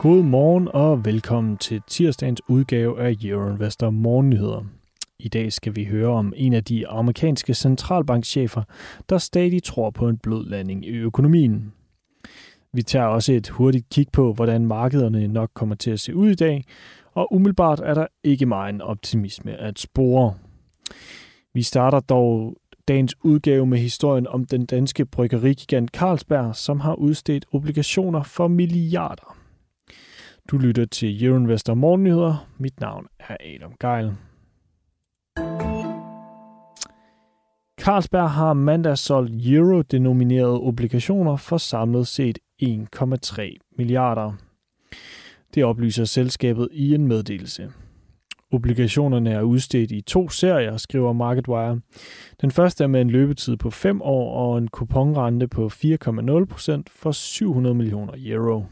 God morgen og velkommen til tirsdagens udgave af Euroinvestor Morgennyheder. I dag skal vi høre om en af de amerikanske centralbankchefer, der stadig tror på en blød landing i økonomien. Vi tager også et hurtigt kig på, hvordan markederne nok kommer til at se ud i dag, og umiddelbart er der ikke meget en optimisme at spore. Vi starter dog dagens udgave med historien om den danske bryggerigigant Carlsberg, som har udstedt obligationer for milliarder. Du lytter til Euroinvestor Morgennyheder. Mit navn er Adam Geil. Carlsberg har mandag solgt euro-denominerede obligationer for samlet set 1,3 milliarder. Det oplyser selskabet i en meddelelse. Obligationerne er udstedt i to serier, skriver MarketWire. Den første er med en løbetid på 5 år og en kuponrente på 4,0% for 700 millioner euro.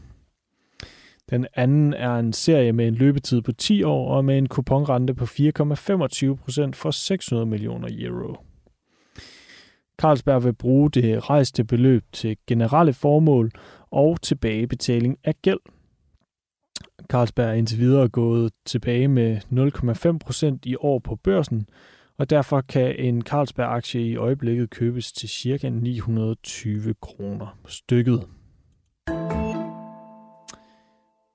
Den anden er en serie med en løbetid på 10 år og med en kuponrente på 4,25% for 600 millioner euro. Carlsberg vil bruge det rejste beløb til generelle formål og tilbagebetaling af gæld. Carlsberg er indtil videre gået tilbage med 0,5% i år på børsen, og derfor kan en Carlsberg-aktie i øjeblikket købes til ca. 920 kroner stykket.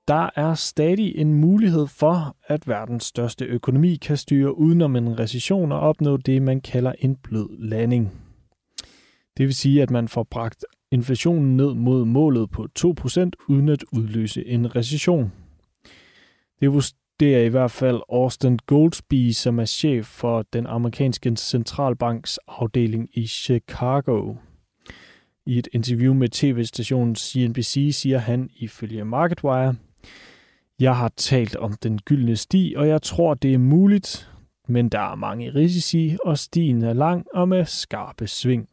Der er stadig en mulighed for, at verdens største økonomi kan styre udenom en recession og opnå det, man kalder en blød landing. Det vil sige, at man får bragt inflationen ned mod målet på 2% uden at udløse en recession. Det vurderer i hvert fald Austin Goldsby, som er chef for den amerikanske centralbanks afdeling i Chicago. I et interview med tv-stationen CNBC siger han ifølge MarketWire, jeg har talt om den gyldne sti, og jeg tror, det er muligt, men der er mange risici, og stien er lang og med skarpe sving.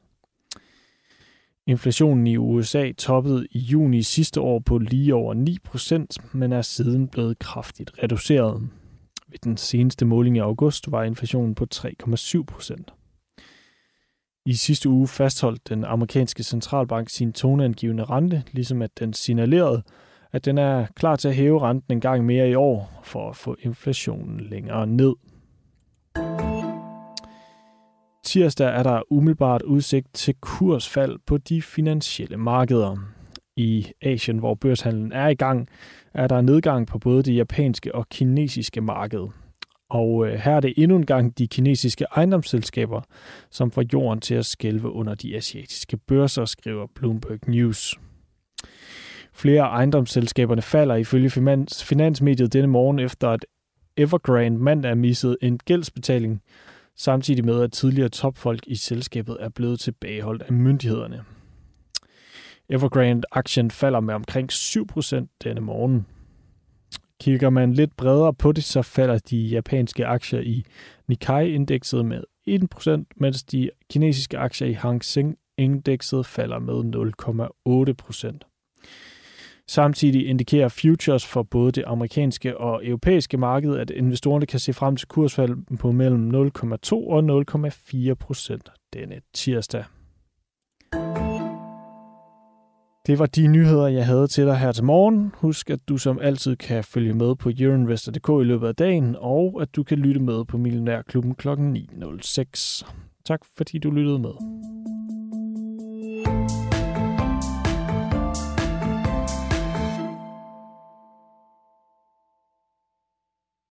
Inflationen i USA toppede i juni sidste år på lige over 9%, men er siden blevet kraftigt reduceret. Ved den seneste måling i august var inflationen på 3,7%. I sidste uge fastholdt den amerikanske centralbank sin toneangivende rente, ligesom at den signalerede, at den er klar til at hæve renten en gang mere i år for at få inflationen længere ned. Tirsdag er der umiddelbart udsigt til kursfald på de finansielle markeder. I Asien, hvor børshandlen er i gang, er der nedgang på både det japanske og kinesiske marked. Og øh, her er det endnu en gang de kinesiske ejendomsselskaber, som får jorden til at skælve under de asiatiske børser, skriver Bloomberg News. Flere ejendomsselskaberne falder ifølge finansmediet denne morgen efter at Evergrande mandag missede en gældsbetaling, samtidig med at tidligere topfolk i selskabet er blevet tilbageholdt af myndighederne. Evergrande-aktien falder med omkring 7% denne morgen. Kigger man lidt bredere på det, så falder de japanske aktier i Nikkei-indekset med 1%, mens de kinesiske aktier i Hang Seng-indekset falder med 0,8%. Samtidig indikerer futures for både det amerikanske og europæiske marked, at investorerne kan se frem til kursfald på mellem 0,2 og 0,4 procent denne tirsdag. Det var de nyheder, jeg havde til dig her til morgen. Husk, at du som altid kan følge med på euroinvestor.dk i løbet af dagen, og at du kan lytte med på Millionærklubben kl. 9.06. Tak fordi du lyttede med.